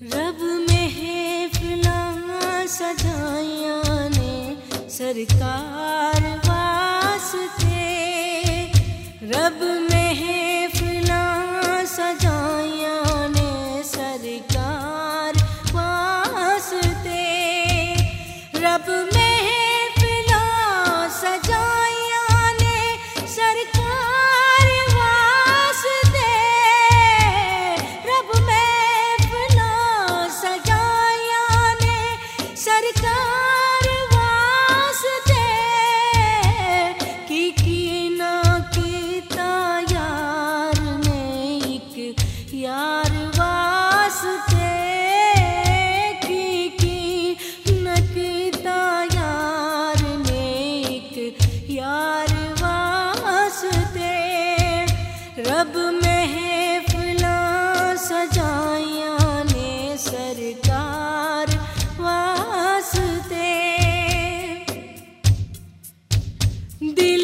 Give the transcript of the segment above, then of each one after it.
رب میں ہے فلاں سدائیاں نے سرکار واسطے۔ رب رب محفلاں سجایا نے سرکار واسطے۔ دی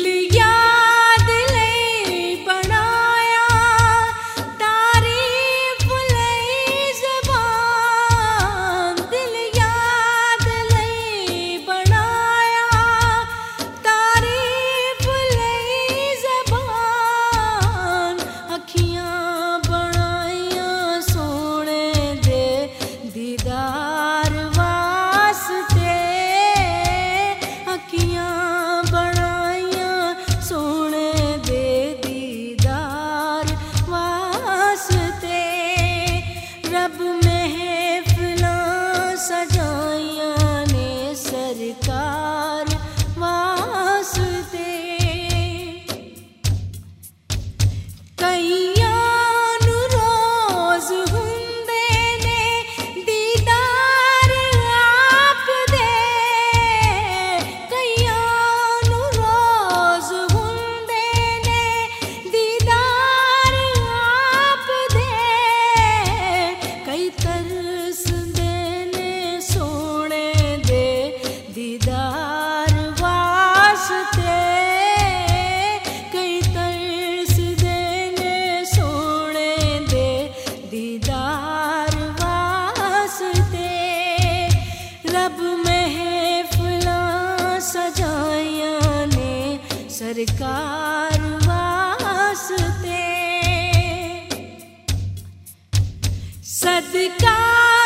سرکار واسطے صدقہ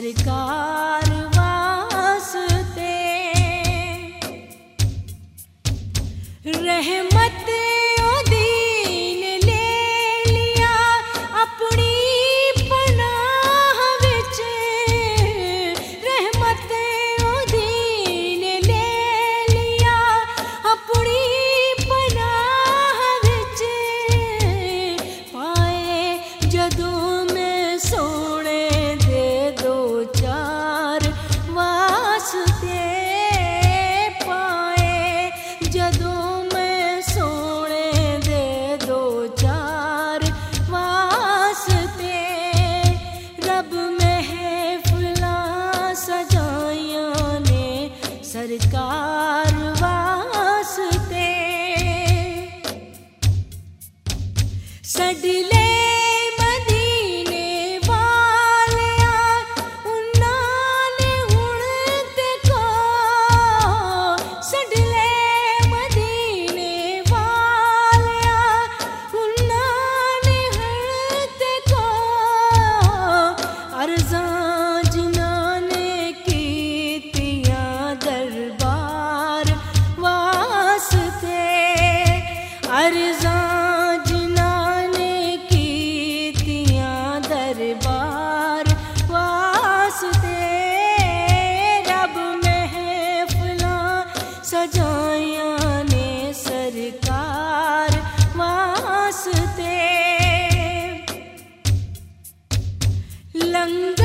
سرکار سڈلے چند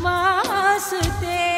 واسطے۔